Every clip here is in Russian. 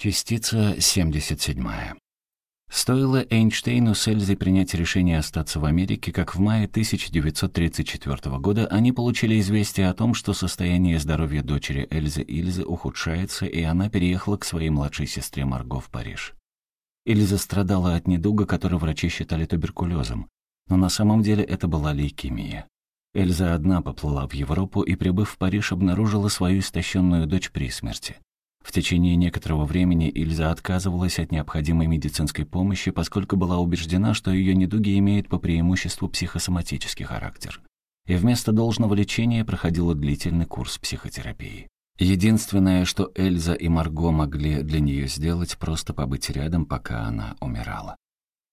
Частица 77. Стоило Эйнштейну с Эльзой принять решение остаться в Америке, как в мае 1934 года они получили известие о том, что состояние здоровья дочери Эльзы Ильзы ухудшается, и она переехала к своей младшей сестре Марго в Париж. Ильза страдала от недуга, который врачи считали туберкулезом, но на самом деле это была лейкемия. Эльза одна поплыла в Европу и, прибыв в Париж, обнаружила свою истощенную дочь при смерти. В течение некоторого времени Ильза отказывалась от необходимой медицинской помощи, поскольку была убеждена, что ее недуги имеют по преимуществу психосоматический характер. И вместо должного лечения проходила длительный курс психотерапии. Единственное, что Эльза и Марго могли для нее сделать, просто побыть рядом, пока она умирала.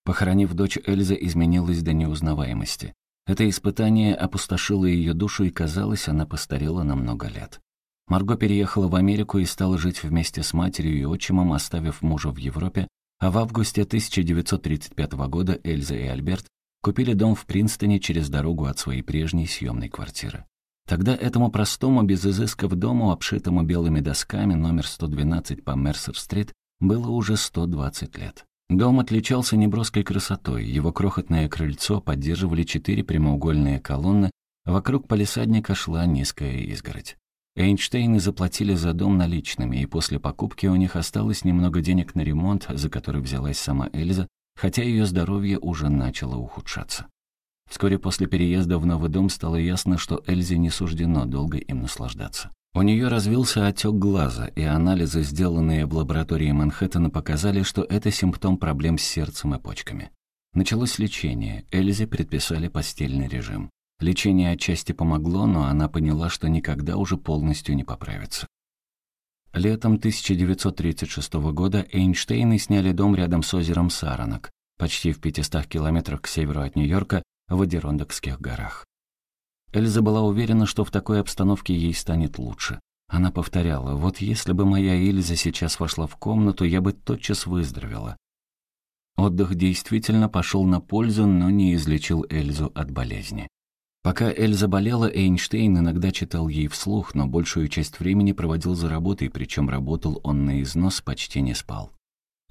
Похоронив дочь, Эльза изменилась до неузнаваемости. Это испытание опустошило ее душу, и, казалось, она постарела на много лет. Марго переехала в Америку и стала жить вместе с матерью и отчимом, оставив мужа в Европе, а в августе 1935 года Эльза и Альберт купили дом в Принстоне через дорогу от своей прежней съемной квартиры. Тогда этому простому, без изысков дому, обшитому белыми досками, номер 112 по Мерсер-стрит, было уже 120 лет. Дом отличался неброской красотой, его крохотное крыльцо поддерживали четыре прямоугольные колонны, вокруг палисадника шла низкая изгородь. Эйнштейны заплатили за дом наличными, и после покупки у них осталось немного денег на ремонт, за который взялась сама Эльза, хотя ее здоровье уже начало ухудшаться. Вскоре после переезда в новый дом стало ясно, что Эльзе не суждено долго им наслаждаться. У нее развился отек глаза, и анализы, сделанные в лаборатории Манхэттена, показали, что это симптом проблем с сердцем и почками. Началось лечение, Эльзе предписали постельный режим. Лечение отчасти помогло, но она поняла, что никогда уже полностью не поправится. Летом 1936 года Эйнштейны сняли дом рядом с озером Саранок, почти в 500 километрах к северу от Нью-Йорка, в Адерондокских горах. Эльза была уверена, что в такой обстановке ей станет лучше. Она повторяла, вот если бы моя Эльза сейчас вошла в комнату, я бы тотчас выздоровела. Отдых действительно пошел на пользу, но не излечил Эльзу от болезни. Пока Эльза болела, Эйнштейн иногда читал ей вслух, но большую часть времени проводил за работой, причем работал он на износ, почти не спал.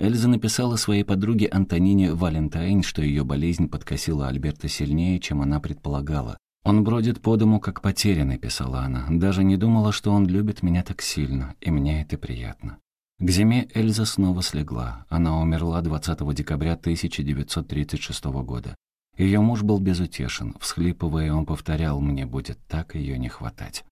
Эльза написала своей подруге Антонине Валентайн, что ее болезнь подкосила Альберта сильнее, чем она предполагала. «Он бродит по дому, как потерянный», — писала она. «Даже не думала, что он любит меня так сильно, и мне это приятно». К зиме Эльза снова слегла. Она умерла 20 декабря 1936 года. Ее муж был безутешен. Всхлипывая, он повторял, «Мне будет так ее не хватать».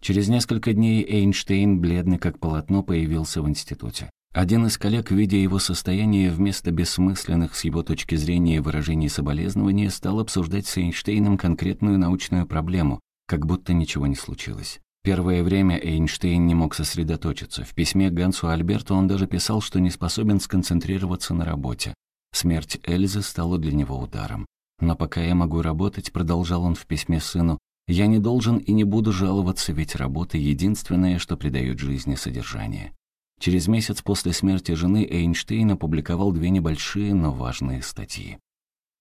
Через несколько дней Эйнштейн, бледный как полотно, появился в институте. Один из коллег, видя его состояние, вместо бессмысленных с его точки зрения выражений соболезнования, стал обсуждать с Эйнштейном конкретную научную проблему, как будто ничего не случилось. Первое время Эйнштейн не мог сосредоточиться. В письме Гансу Альберту он даже писал, что не способен сконцентрироваться на работе. Смерть Эльзы стала для него ударом. «Но пока я могу работать», — продолжал он в письме сыну, «я не должен и не буду жаловаться, ведь работа — единственное, что придает жизни содержание». Через месяц после смерти жены Эйнштейн опубликовал две небольшие, но важные статьи.